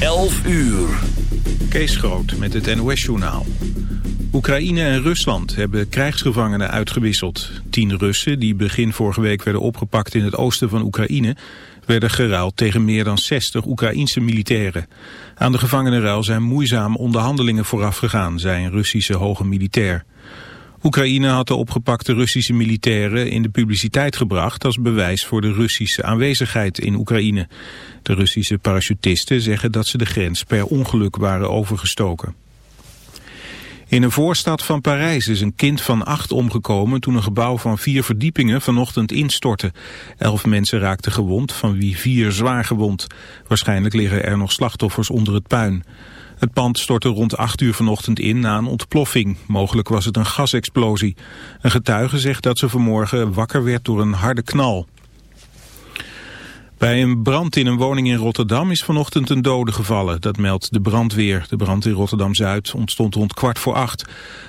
11 uur. Kees Groot met het NOS-journaal. Oekraïne en Rusland hebben krijgsgevangenen uitgewisseld. Tien Russen, die begin vorige week werden opgepakt in het oosten van Oekraïne... werden geruild tegen meer dan 60 Oekraïense militairen. Aan de gevangenenruil zijn moeizame onderhandelingen vooraf gegaan... zei een Russische hoge militair. Oekraïne had de opgepakte Russische militairen in de publiciteit gebracht als bewijs voor de Russische aanwezigheid in Oekraïne. De Russische parachutisten zeggen dat ze de grens per ongeluk waren overgestoken. In een voorstad van Parijs is een kind van acht omgekomen toen een gebouw van vier verdiepingen vanochtend instortte. Elf mensen raakten gewond, van wie vier zwaar gewond. Waarschijnlijk liggen er nog slachtoffers onder het puin. Het pand stortte rond 8 uur vanochtend in na een ontploffing. Mogelijk was het een gasexplosie. Een getuige zegt dat ze vanmorgen wakker werd door een harde knal. Bij een brand in een woning in Rotterdam is vanochtend een dode gevallen. Dat meldt de brandweer. De brand in Rotterdam-Zuid ontstond rond kwart voor acht.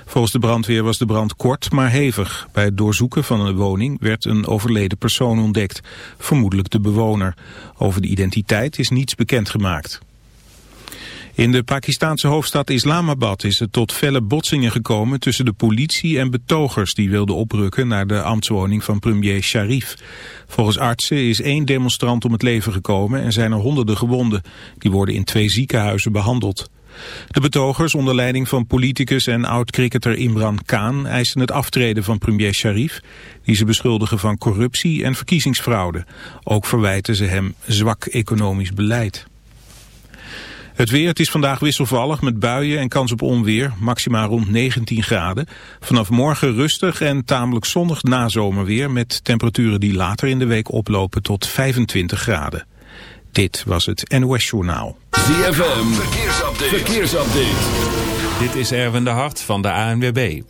Volgens de brandweer was de brand kort, maar hevig. Bij het doorzoeken van een woning werd een overleden persoon ontdekt. Vermoedelijk de bewoner. Over de identiteit is niets bekendgemaakt. In de Pakistanse hoofdstad Islamabad is het tot felle botsingen gekomen tussen de politie en betogers die wilden oprukken naar de ambtswoning van premier Sharif. Volgens artsen is één demonstrant om het leven gekomen en zijn er honderden gewonden. Die worden in twee ziekenhuizen behandeld. De betogers onder leiding van politicus en oud-cricketer Imran Khan eisen het aftreden van premier Sharif, die ze beschuldigen van corruptie en verkiezingsfraude. Ook verwijten ze hem zwak economisch beleid. Het weer, het is vandaag wisselvallig met buien en kans op onweer, maximaal rond 19 graden. Vanaf morgen rustig en tamelijk zonnig nazomerweer met temperaturen die later in de week oplopen tot 25 graden. Dit was het NOS Journaal. ZFM, verkeersupdate. verkeersupdate. Dit is Erwin de Hart van de ANWB.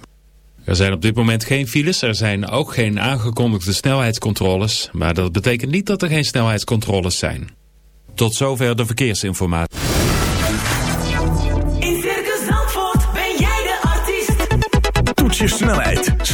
Er zijn op dit moment geen files, er zijn ook geen aangekondigde snelheidscontroles, maar dat betekent niet dat er geen snelheidscontroles zijn. Tot zover de verkeersinformatie.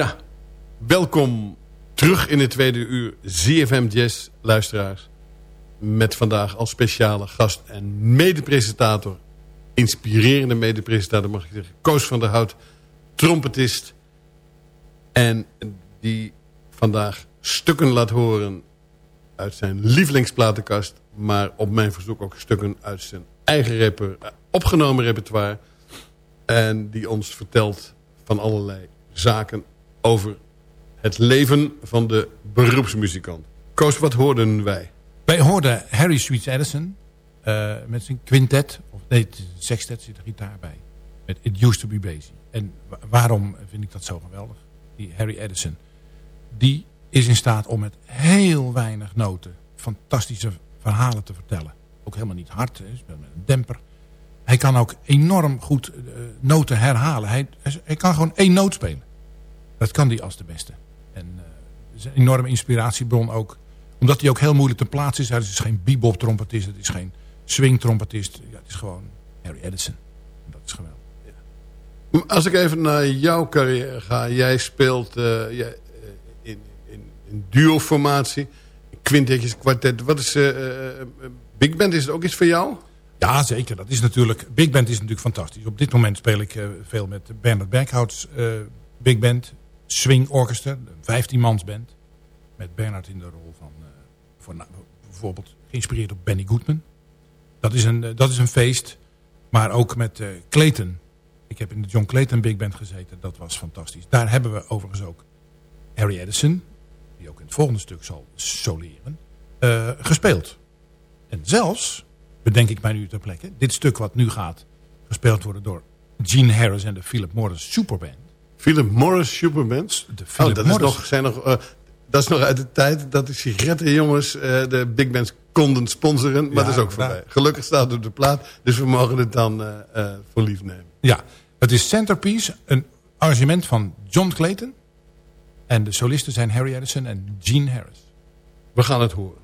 Ja, welkom terug in het tweede uur ZFM Jazz, luisteraars. Met vandaag als speciale gast en medepresentator... inspirerende medepresentator, mag ik zeggen... Koos van der Hout, trompetist... en die vandaag stukken laat horen uit zijn lievelingsplatenkast... maar op mijn verzoek ook stukken uit zijn eigen reper, opgenomen repertoire... en die ons vertelt van allerlei zaken over het leven van de beroepsmuzikant. Koos, wat hoorden wij? Wij hoorden Harry Sweets Edison eh, met zijn quintet. Of nee, het sextet zit er gitaar bij. Met It Used to be Basie. En wa- waarom vind ik dat zo geweldig? Die Harry Edison. Die is in staat om met heel weinig noten fantastische verhalen te vertellen. Ook helemaal niet hard. Hij speelt met een demper. Hij kan ook enorm goed eh, noten herhalen. Hij, hij kan gewoon één noot spelen. Dat kan hij als de beste. En is een enorme inspiratiebron ook Omdat hij ook heel moeilijk te plaatsen is. Hij is geen bebop trompetist. Het is geen swing trompetist. Ja, het is gewoon Harry Edison. Dat is geweldig. Als ik even naar jouw carrière ga. Jij speelt eh, jij, eh, in, in, in duo-formatie. Quintetjes, kwartet. Wat is... eh, Big Band, is het ook iets voor jou? Ja, zeker. Dat is natuurlijk, Big Band is natuurlijk fantastisch. Op dit moment speel ik veel met Bernard Berghouts eh, Big Band. Swing Orchestra, een 15-mans band. Met Bernard in de rol van, eh, voor, bijvoorbeeld geïnspireerd op Benny Goodman. Dat is een, eh, dat is een feest. Maar ook met eh, Clayton. Ik heb in de John Clayton Big Band gezeten. Dat was fantastisch. Daar hebben we overigens ook Harry Edison, die ook in het volgende stuk zal soleren, gespeeld. En zelfs, bedenk ik mij nu ter plekke, dit stuk wat nu gaat gespeeld worden door Gene Harris en de Philip Morris Superband. Philip Morris Superbands. De Philip oh, dat, is nog, zijn nog, eh, dat is nog uit de tijd dat de sigarettenjongens eh, de big bands konden sponsoren. Maar Ja, dat is ook voorbij. Gelukkig staat het op de plaat. Dus we mogen het dan eh, voor lief nemen. Ja, het is Centerpiece, een arrangement van John Clayton. En de solisten zijn Harry Edison en Gene Harris. We gaan het horen.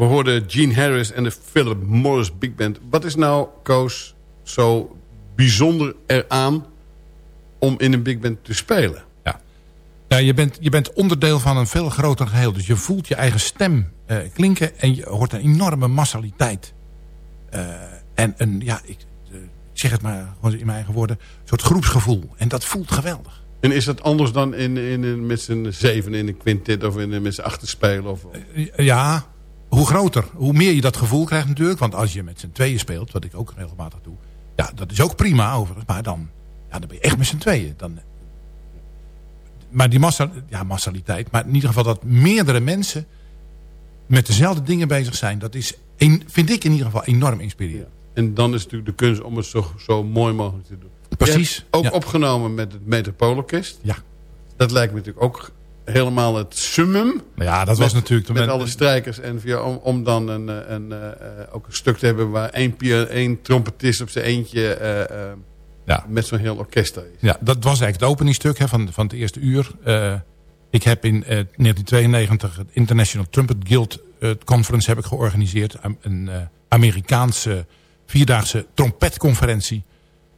We hoorden Gene Harris en de Philip Morris Big Band. Wat is nou, Koos, zo bijzonder eraan om in een big band te spelen? Ja. Ja, je, bent, je bent onderdeel van een veel groter geheel. Dus je voelt je eigen stem eh, klinken en je hoort een enorme massaliteit. Eh, en een, ja, ik, eh, ik zeg het maar gewoon in mijn eigen woorden, een soort groepsgevoel. En dat voelt geweldig. En is dat anders dan in, in, in, met z'n zeven in een quintet of in, met z'n achter spelen? Of, Ja, hoe groter, hoe meer je dat gevoel krijgt natuurlijk. Want als je met z'n tweeën speelt, wat ik ook regelmatig doe. Ja, dat is ook prima overigens. Maar dan, ja, dan ben je echt met z'n tweeën. Dan, maar die massa, ja, massaliteit. Maar in ieder geval dat meerdere mensen met dezelfde dingen bezig zijn. Dat is, een- vind ik in ieder geval enorm inspirerend. En dan is natuurlijk de kunst om het zo, zo mooi mogelijk te doen. Precies, ook ja. opgenomen met het Metropoolorkest. Ja, Dat lijkt me natuurlijk ook helemaal het summum. Ja dat was Met- natuurlijk... Met alle strijkers en via, om, om dan een, eh, een, eh, ook een stuk te hebben... waar één, één trompetist op zijn eentje eh, ja. met zo'n heel orkest is. Ja, dat was eigenlijk het openingstuk hè, van, van het eerste uur. Ik heb in eh, 1992 het International Trumpet Guild Conference heb ik georganiseerd. Een Amerikaanse vierdaagse trompetconferentie.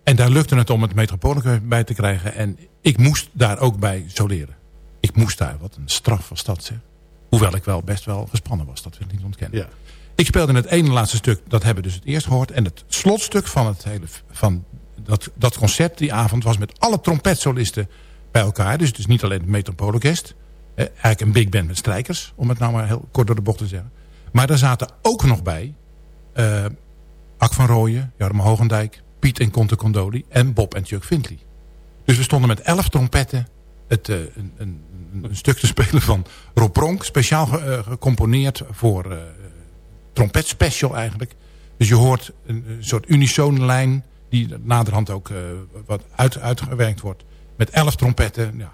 En daar lukte het om het Metropoolorkest bij te krijgen. En ik moest daar ook bij soleren. Ik moest daar, wat een straf was dat zeg. Hoewel ik wel best wel gespannen was, dat wil ik niet ontkennen. Ja. Ik speelde in het ene laatste stuk, dat hebben we dus het eerst gehoord. En het slotstuk van, het hele, van dat, dat concert die avond was met alle trompetsolisten bij elkaar. Dus het is niet alleen het Metropoolorkest. Eh, eigenlijk een big band met strijkers, om het nou maar heel kort door de bocht te zeggen. Maar daar zaten ook nog bij eh Ak van Rooyen, Jarmo Hogendijk, Piet en Conte Condoli en Bob en Chuck Findley. Dus we stonden met elf trompetten het, eh, een, een, een stuk te spelen van Rob Pronk. Speciaal eh, gecomponeerd voor eh trompet special eigenlijk. Dus je hoort een, soort unisone lijn die naderhand ook wat uit, uitgewerkt wordt. Met elf trompetten. Ja,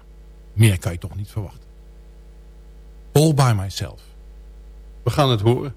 meer kan je toch niet verwachten. All by myself. We gaan het horen.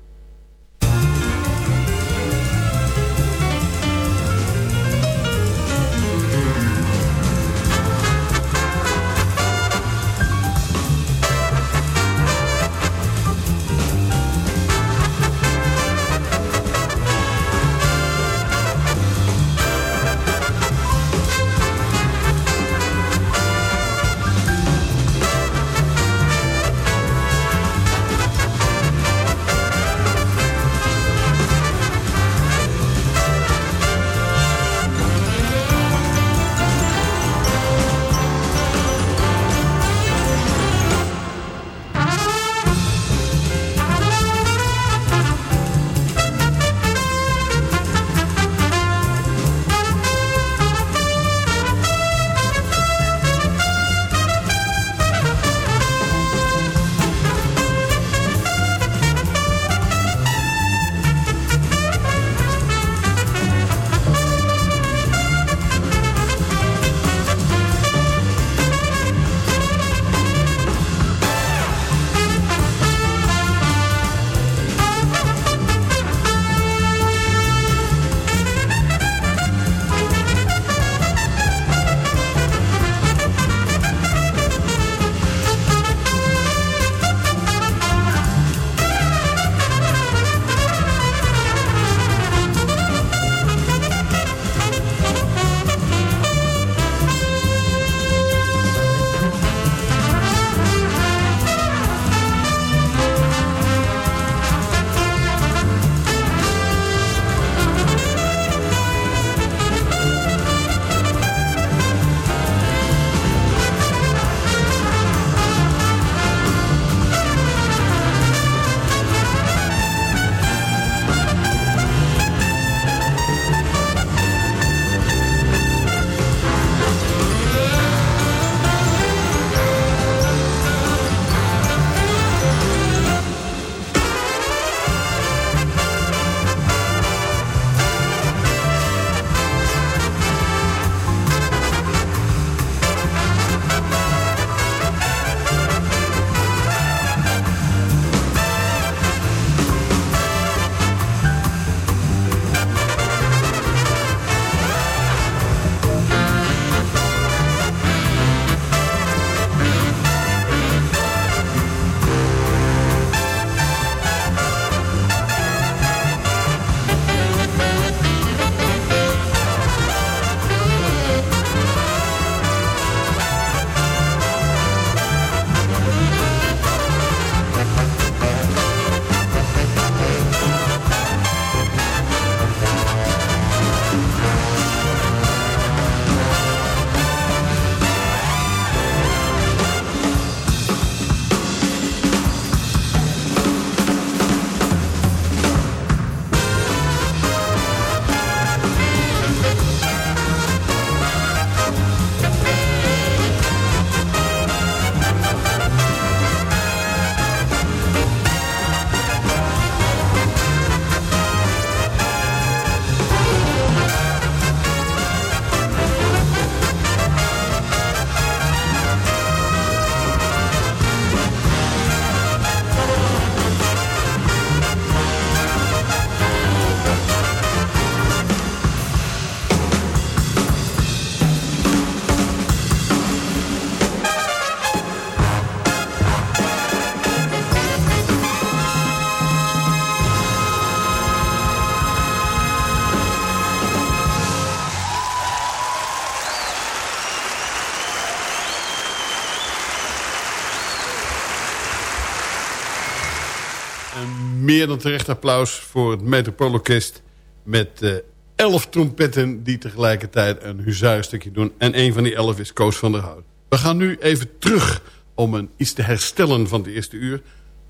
Meer dan terecht applaus voor het Metropoolorkest... met eh, elf trompetten die tegelijkertijd een huzarenstukje doen. En een van die elf is Koos van der Hout. We gaan nu even terug om een, iets te herstellen van het eerste uur.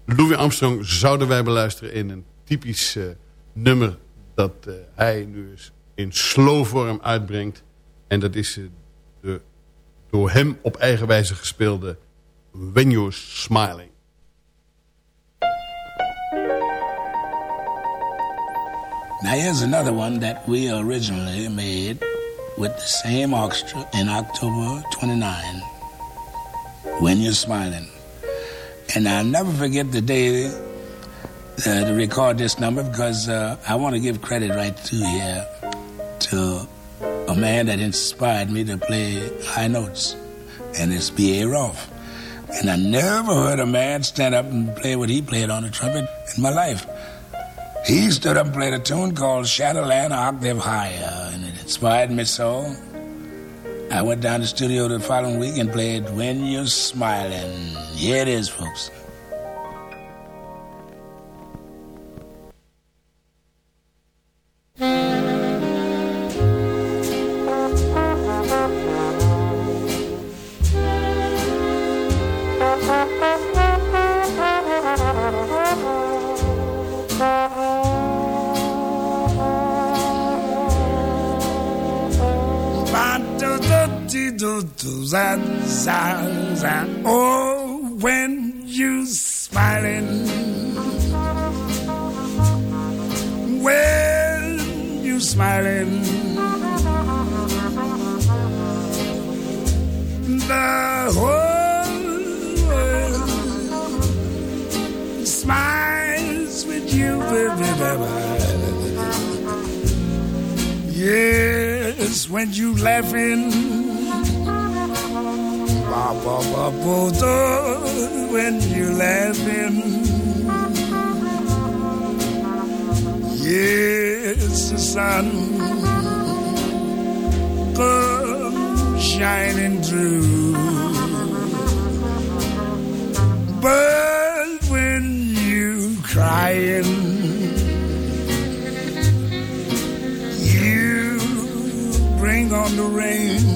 Louis Armstrong zouden wij beluisteren in een typisch eh, nummer... dat eh, hij nu eens in slow vorm uitbrengt. En dat is de door hem op eigen wijze gespeelde When You're Smiling. Now here's another one that we originally made with the same orchestra in October 29. When You're Smiling. And I'll never forget the day uh, to record this number because uh, I want to give credit right to here to a man that inspired me to play high notes, and it's B.A. Rolfe. And I never heard a man stand up and play what he played on the trumpet in my life. He stood up and played a tune called Shadowland Octave Higher, and it inspired me so. I went down to the studio the following week and played When You're Smiling. Here it is, folks. Oh, when you smiling, when you smiling, the whole world smiles with you, Yes, when you laughing. Ba, ba, bo, when you're laughing. Yes, the sun comes shining through. But when you're crying, you bring on the rain.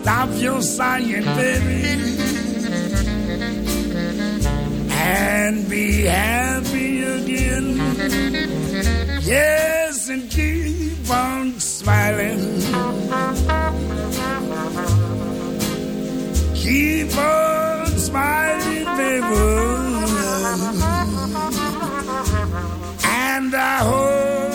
Stop your sighing, baby, and be happy again. Yes, and keep on smiling. Keep on smiling, baby. And I hope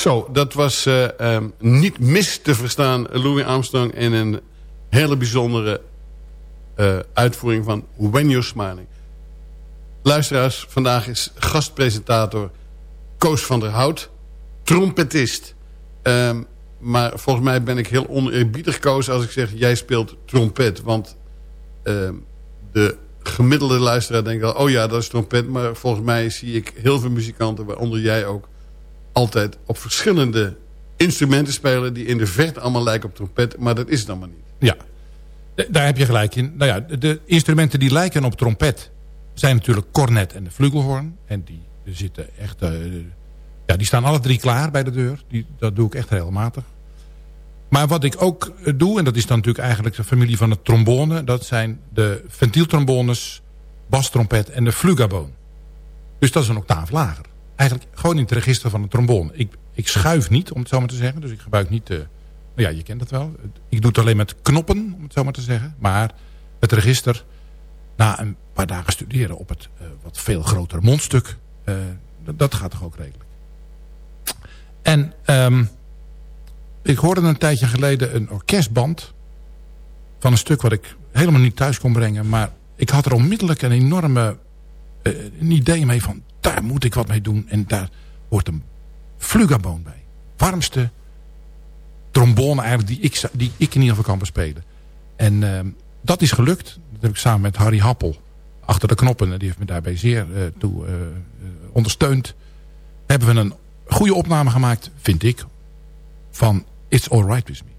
Zo, dat was eh, ehm, niet mis te verstaan Louis Armstrong... in een hele bijzondere eh, uitvoering van When You're Smiling. Luisteraars, vandaag is gastpresentator Koos van der Hout. Trompetist. Ehm, maar volgens mij ben ik heel oneerbiedig, Koos, als ik zeg... jij speelt trompet. Want ehm, de gemiddelde luisteraar denkt al... oh ja, dat is trompet. Maar volgens mij zie ik heel veel muzikanten, waaronder jij ook... altijd op verschillende instrumenten spelen... die in de verte allemaal lijken op trompet. Maar dat is het allemaal niet. Ja, D- daar heb je gelijk in. Nou ja, de- de instrumenten die lijken op trompet... zijn natuurlijk cornet en de flugelhorn. En die zitten echt... eh, ja, die staan alle drie klaar bij de deur. Die, dat doe ik echt regelmatig. Maar wat ik ook eh, doe, en dat is dan natuurlijk eigenlijk de familie van de trombone... dat zijn de ventieltrombones, bastrompet en de flugaboon. Dus dat is een octaaf lager. Eigenlijk gewoon in het register van de trombone. Ik, ik schuif niet, om het zo maar te zeggen. Dus ik gebruik niet... de. nou ja, je kent het wel. Ik doe het alleen met knoppen, om het zo maar te zeggen. Maar het register, na een paar dagen studeren op het eh, wat veel grotere mondstuk... eh, dat- dat gaat toch ook redelijk. En ehm, ik hoorde een tijdje geleden een orkestband... van een stuk wat ik helemaal niet thuis kon brengen. Maar ik had er onmiddellijk een enorme eh, een idee mee van... daar moet ik wat mee doen. En daar hoort een flugaboon bij. Warmste trombone eigenlijk die ik, die ik in ieder geval kan bespelen. En ehm, dat is gelukt. Dat heb ik samen met Harry Happel achter de knoppen. Die heeft me daarbij zeer eh, toe eh, eh, ondersteund. Hebben we een goede opname gemaakt, vind ik, van It's Alright With Me.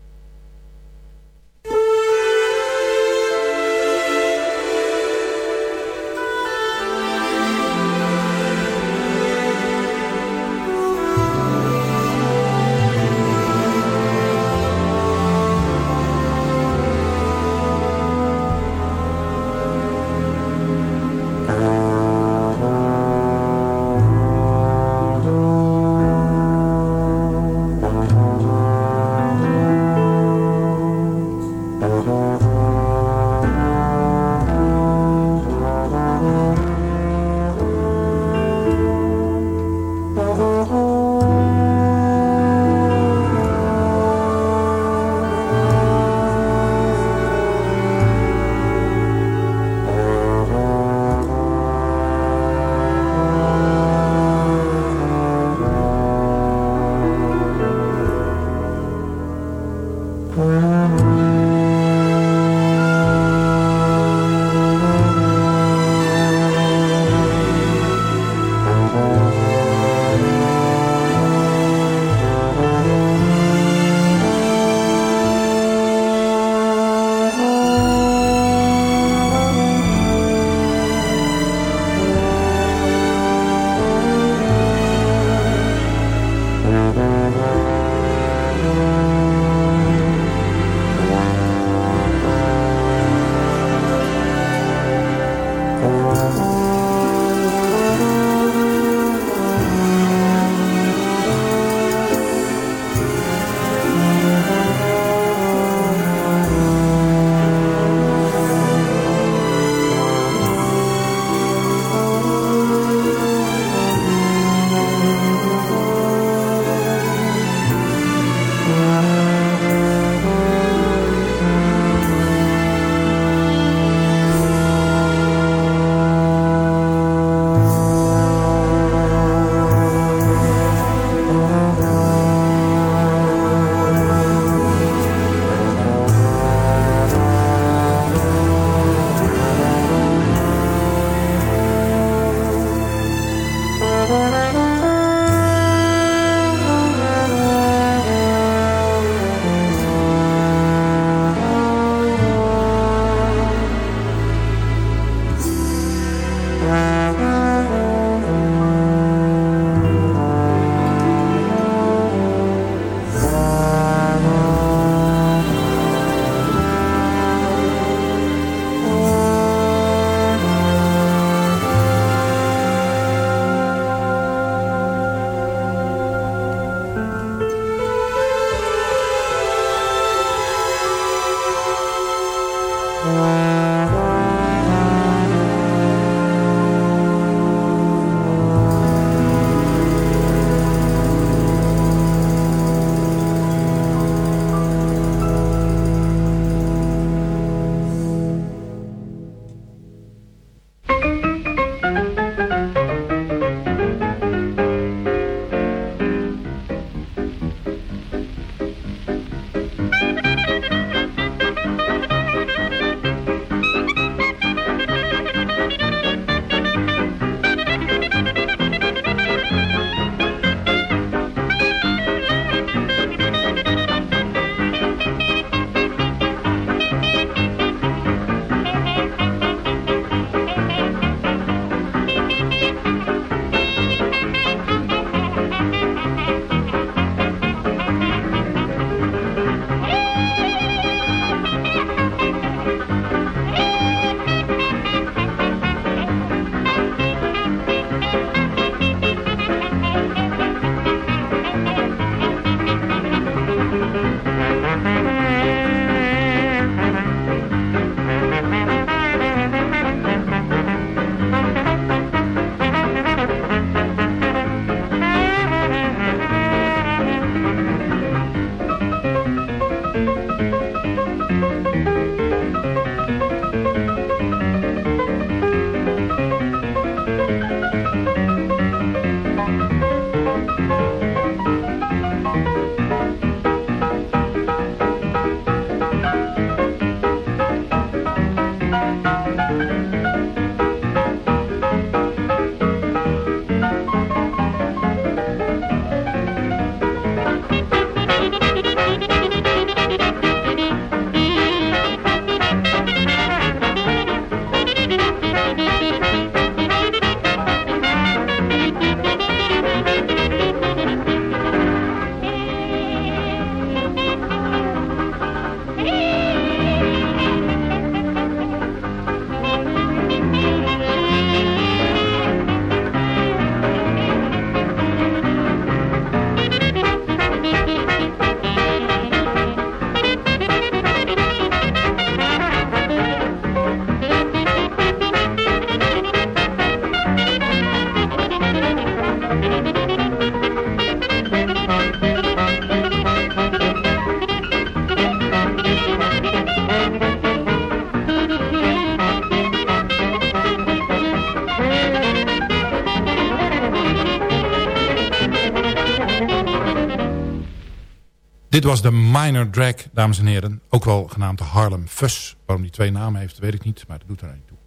Dit was de Minor Drag, dames en heren. Ook wel genaamd de Harlem Fuss. Waarom die twee namen heeft, weet ik niet, maar dat doet er niet toe.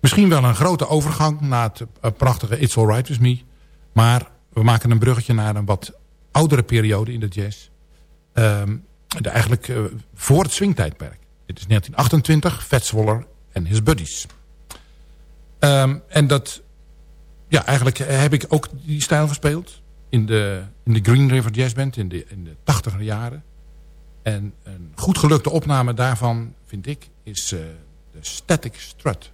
Misschien wel een grote overgang naar het eh, prachtige It's Alright With Me. Maar we maken een bruggetje naar een wat oudere periode in de jazz. Ehm, eigenlijk eh, voor het swingtijdperk. Dit is 1928, Fats Waller en His Buddies. Ehm, en dat, ja, eigenlijk heb ik ook die stijl gespeeld. In de, in de Green River Jazz Band in de, in de 80 jaren. En een goed gelukte opname daarvan, vind ik, is eh, de Static Strut.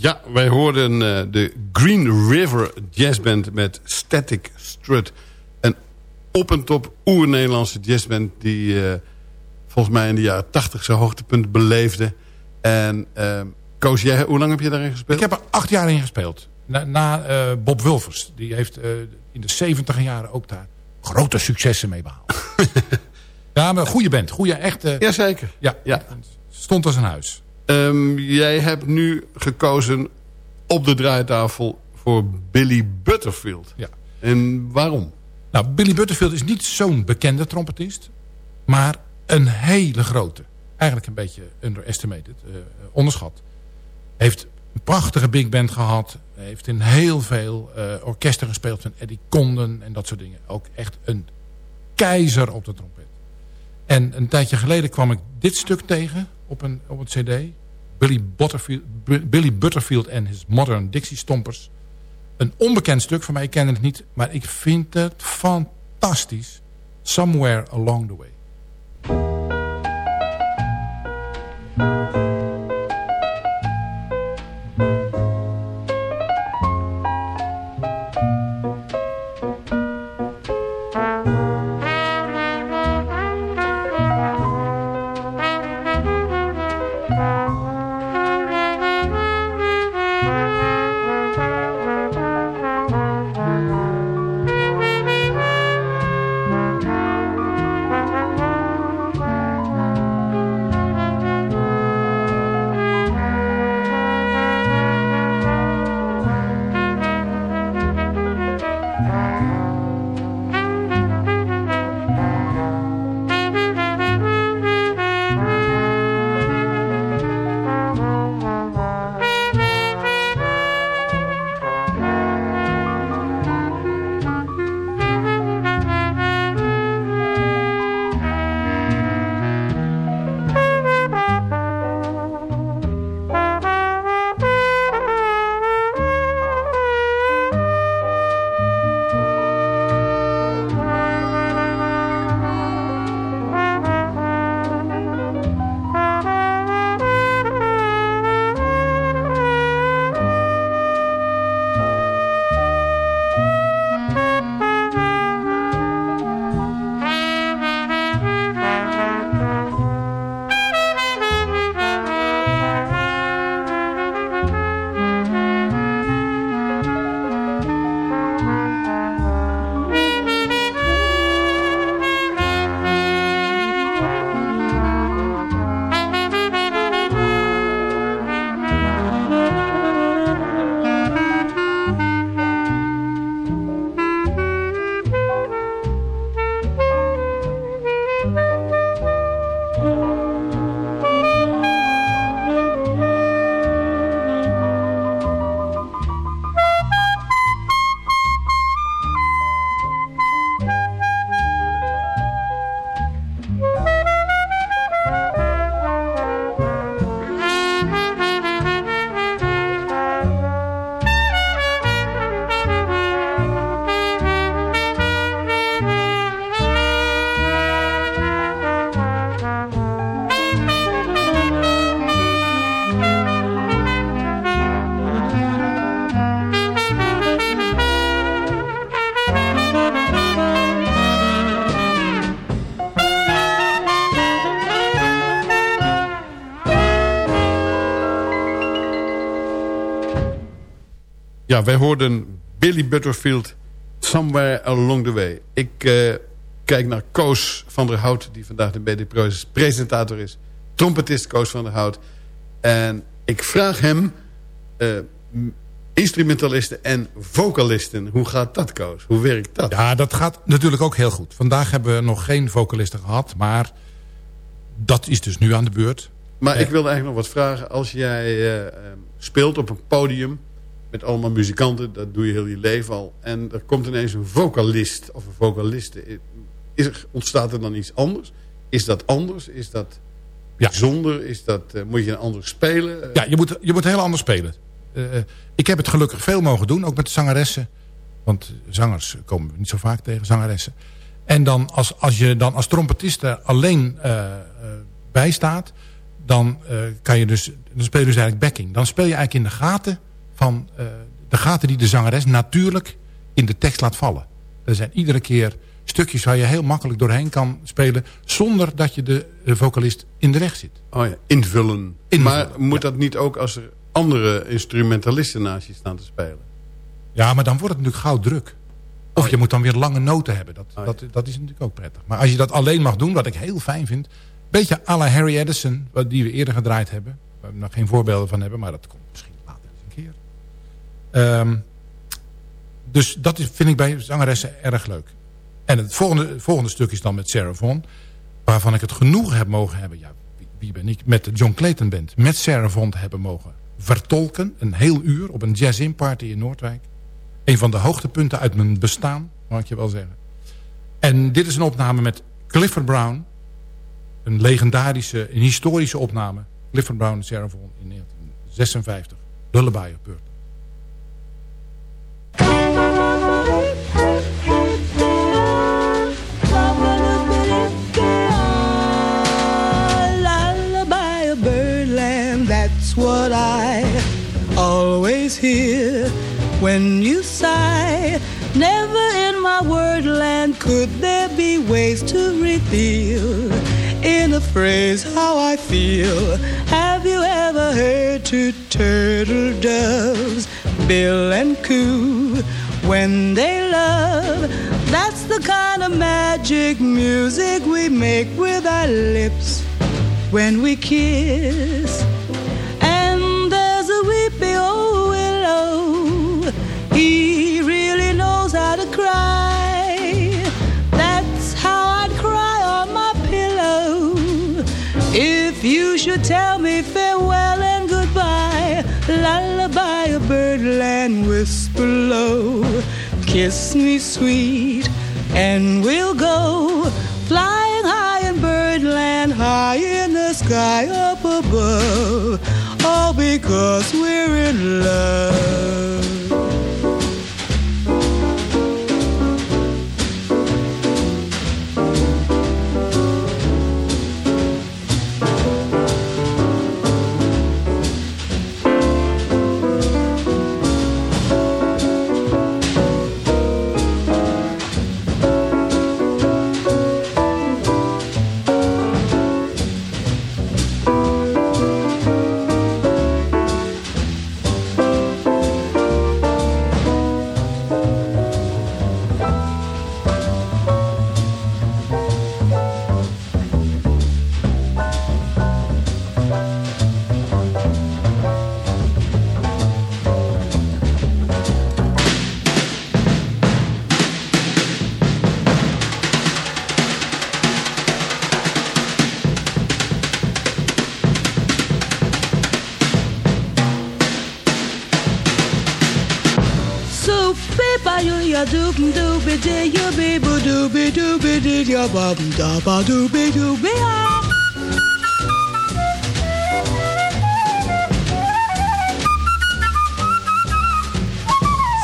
Ja, wij hoorden eh, de Green River Jazzband met Static Strut. Een op en top oer-Nederlandse jazzband... die eh, volgens mij in de jaren tachtig zijn hoogtepunt beleefde. En uh, Koos, jij, hoe lang heb je daarin gespeeld? Ik heb er acht jaar in gespeeld. Na, na eh, Bob Wulfers. Die heeft in de 70 jaren ook daar grote successen mee behaald. ja, maar een goede band. Goede, echte... Jazeker. Ja, Ja. stond als een huis. Ehm, jij hebt nu gekozen op de draaitafel voor Billy Butterfield. Ja. En waarom? Nou, Billy Butterfield is niet zo'n bekende trompetist. Maar een hele grote. Eigenlijk een beetje underestimated. eh, onderschat. Heeft een prachtige big band gehad. Heeft in heel veel eh, orkesten gespeeld. Van Eddie Condon en dat soort dingen. Ook echt een keizer op de trompet. En een tijdje geleden kwam ik dit stuk tegen op, een, op het cd. Billy Butterfield, en his Modern Dixie Stompers. Een onbekend stuk, voor mij ik ken het niet. Maar ik vind het fantastisch. Somewhere Along the Way. Ja, wij hoorden Billy Butterfield Somewhere Along the Way. Ik eh, kijk naar Koos van der Hout, die vandaag de BD-presentator is. Trompetist Koos van der Hout. En ik vraag hem, eh, instrumentalisten en vocalisten, hoe gaat dat Koos? Hoe werkt dat? Ja, dat gaat natuurlijk ook heel goed. Vandaag hebben we nog geen vocalisten gehad, maar dat is dus nu aan de beurt. Maar ik wilde eigenlijk nog wat vragen. Als jij eh, eh, speelt op een podium met allemaal muzikanten, dat doe je heel je leven al. En er komt ineens een vocalist of een vocaliste. Is er, ontstaat er dan iets anders? Is dat anders? Is dat Ja. bijzonder? Is dat, eh, moet je een ander spelen? Eh, Ja, je moet, je moet heel anders spelen. Eh, ik heb het gelukkig veel mogen doen, ook met de zangeressen. Want zangers komen we niet zo vaak tegen, zangeressen. En dan als, als je dan als trompetist er alleen eh, bij staat... dan kan je dus, dan speel je dus eigenlijk backing. Dan speel je eigenlijk in de gaten van eh, de gaten die de zangeres natuurlijk in de tekst laat vallen. Er zijn iedere keer stukjes waar je heel makkelijk doorheen kan spelen... zonder dat je de, de vocalist in de weg zit. Oh ja, invullen. Invullen, maar moet ja. dat niet ook als er andere instrumentalisten naast je staan te spelen? Ja, maar dan wordt het natuurlijk gauw druk. Of je moet dan weer lange noten hebben. Dat, ja. dat, dat is natuurlijk ook prettig. Maar als je dat alleen mag doen, wat ik heel fijn vind... beetje à la Harry Edison, wat die we eerder gedraaid hebben. Waar we nog geen voorbeelden van hebben, maar dat komt misschien later eens een keer. Ehm, dus dat is, vind ik bij zangeressen erg leuk. En het volgende, volgende stuk is dan met Sarah waarvan ik het genoeg heb mogen hebben... Ja, wie, ben ik? Met John Clayton Band. Met Sarah Vaughan hebben mogen vertolken. Een heel uur op een jazz-in party in Noordwijk. Een van de hoogtepunten uit mijn bestaan, mag ik je wel zeggen. En dit is een opname met Clifford Brown. Een legendarische, een historische opname. Clifford Brown en Sarah in 1956. Lullaby Bird. Always hear when you sigh. Never in my wordland could there be ways to reveal in a phrase how I feel. Have you ever heard two turtle doves bill and coo when they love? That's the kind of magic music we make with our lips when we kiss. To cry. That's how I'd cry on my pillow. If you should tell me farewell and goodbye, lullaby of birdland whisper low. Kiss me sweet, and we'll go flying high in birdland, high in the sky up above. All because we're in love. da ba da ba do be do be ah.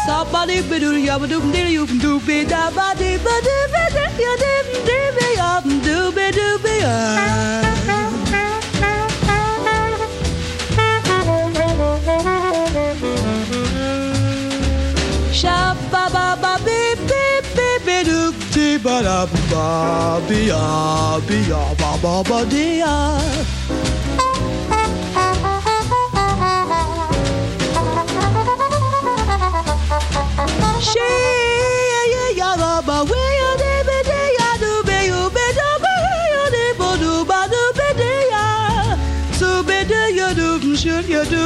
Somebody be do ya ba do be do do be da ba de ba de ba de ya de de be ah do be do be ah. ba da ba bia bia ba ba ba dia. She ya ya ba ba we ya de be de ya do be you be do be ya de bo do ba do be de ya. So be de ya do should ya do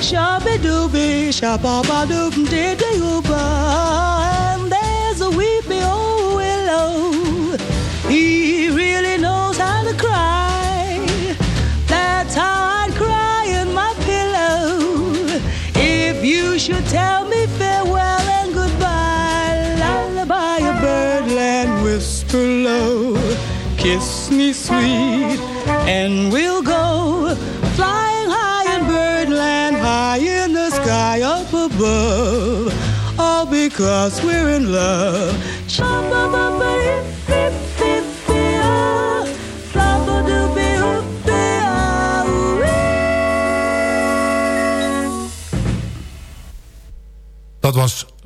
sha be do be sha ba ba do de de you ba. Should tell me farewell and goodbye? Lullaby a birdland whisper low. Kiss me sweet and we'll go. Flying high in birdland high in the sky up above. All because we're in love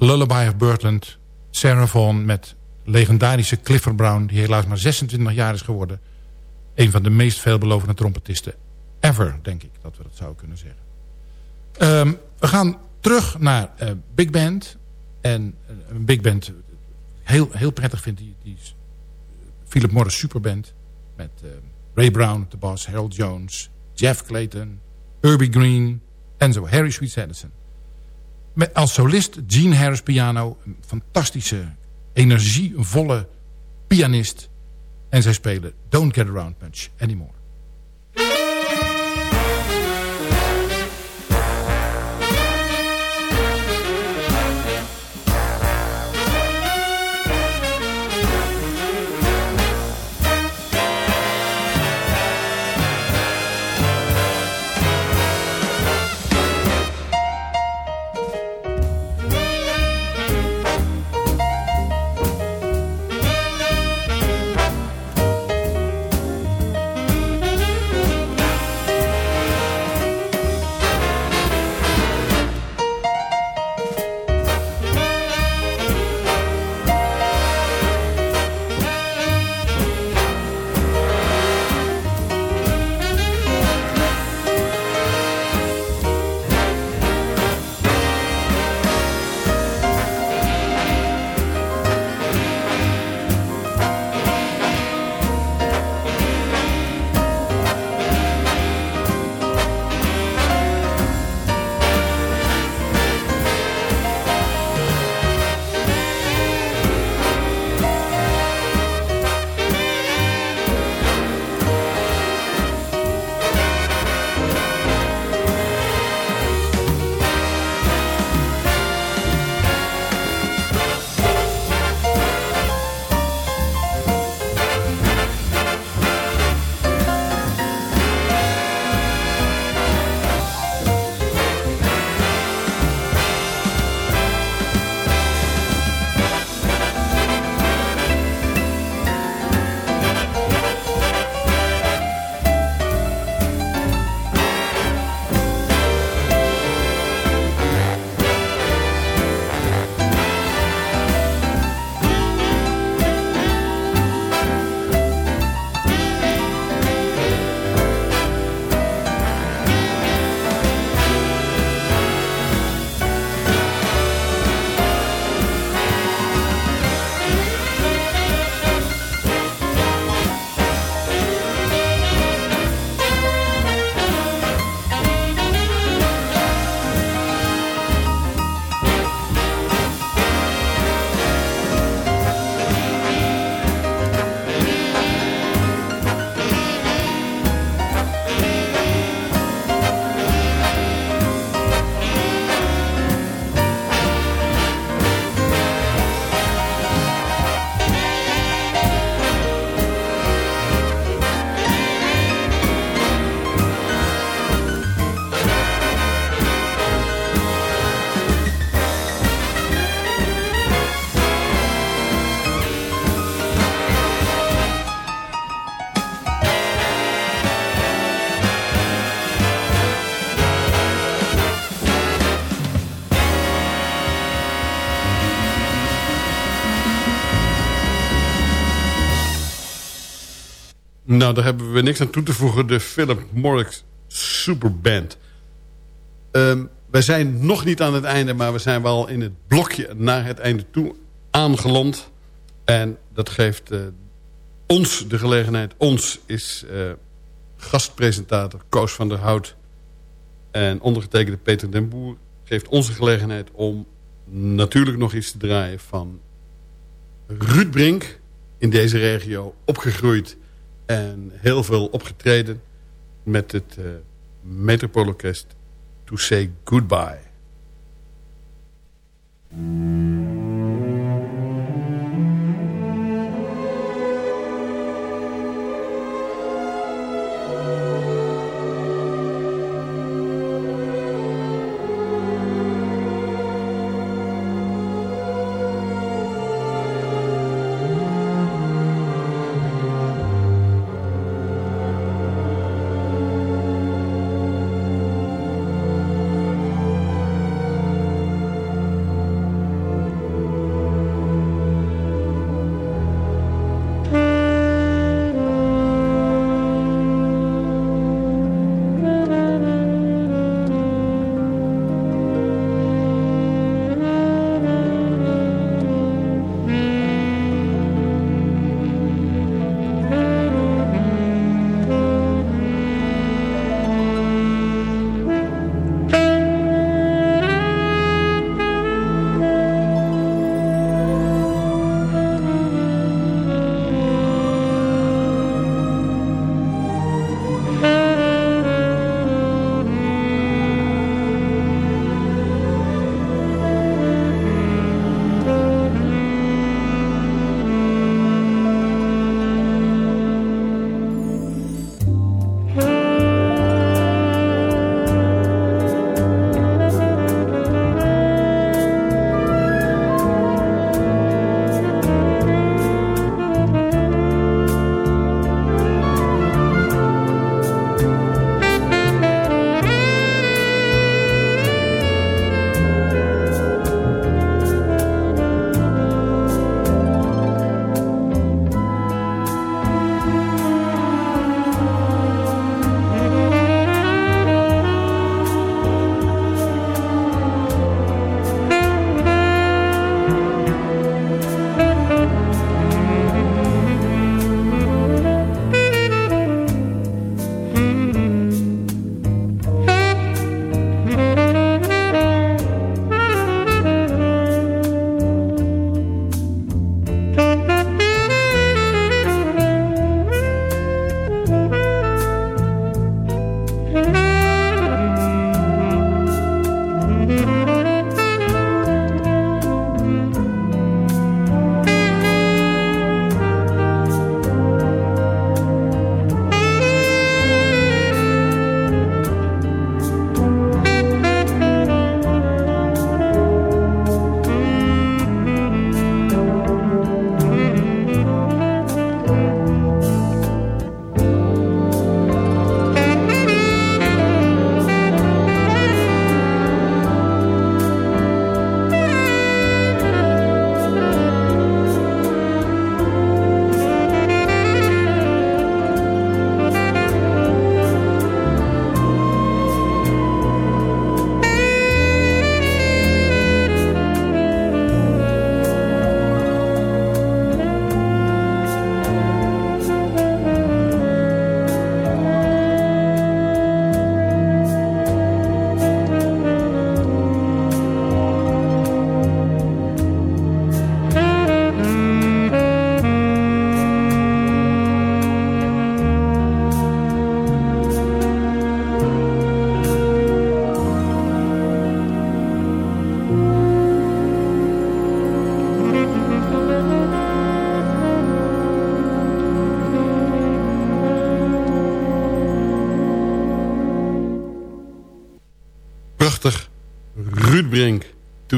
Lullaby of Birdland, Sarah Vaughan met legendarische Clifford Brown... die helaas maar 26 jaar is geworden. Een van de meest veelbelovende trompetisten ever, denk ik dat we dat zouden kunnen zeggen. Ehm, we gaan terug naar uh, Big Band. En uh, een Big Band heel, heel prettig vindt die, die Philip Morris Superband. Met Ray Brown de bas, Harold Jones, Jeff Clayton, Herbie Green en zo Harry Sweet Edison. Met als solist Gene Harris piano, een fantastische, energievolle pianist. En zij spelen Don't Get Around Much Anymore. Nou, daar hebben we niks aan toe te voegen. De Philip Morris Superband. Um, wij zijn nog niet aan het einde, maar we zijn wel in het blokje naar het einde toe aangeland. En dat geeft uh, ons de gelegenheid. Ons is uh, gastpresentator Koos van der Hout en ondergetekende Peter den Boer. Geeft ons de gelegenheid om natuurlijk nog iets te draaien van Ruud Brink. In deze regio opgegroeid en heel veel opgetreden met het uh, To Say Goodbye.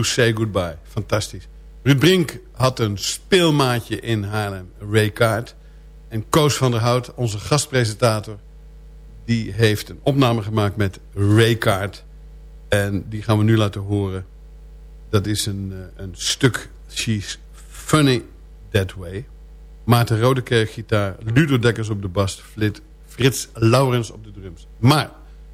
Say Goodbye. Fantastisch. Ruud Brink had een speelmaatje in Haarlem, Ray Kaart. En Koos van der Hout, onze gastpresentator... die heeft een opname gemaakt met Ray Kaart. En die gaan we nu laten horen. Dat is een, eh, een stuk She's Funny That Way. Maarten Rodekerk gitaar, Ludo Dekkers op de bas... Frits Laurens op de drums. Maar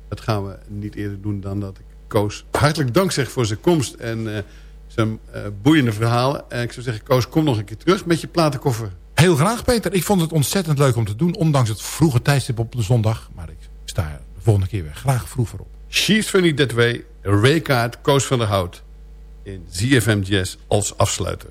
dat gaan we niet eerder doen dan dat ik Koos hartelijk dank zeg voor zijn komst en eh, zijn eh, boeiende verhalen. En ik zou zeggen, Koos, kom nog een keer terug met je platenkoffer. Heel graag, Peter. Ik vond het ontzettend leuk om te doen. Ondanks het vroege tijdstip op de zondag. Maar ik sta de volgende keer weer graag vroeg voor op. She's Funny That Way, Raykaart, Koos van der Hout. In ZFM Jazz als afsluiter.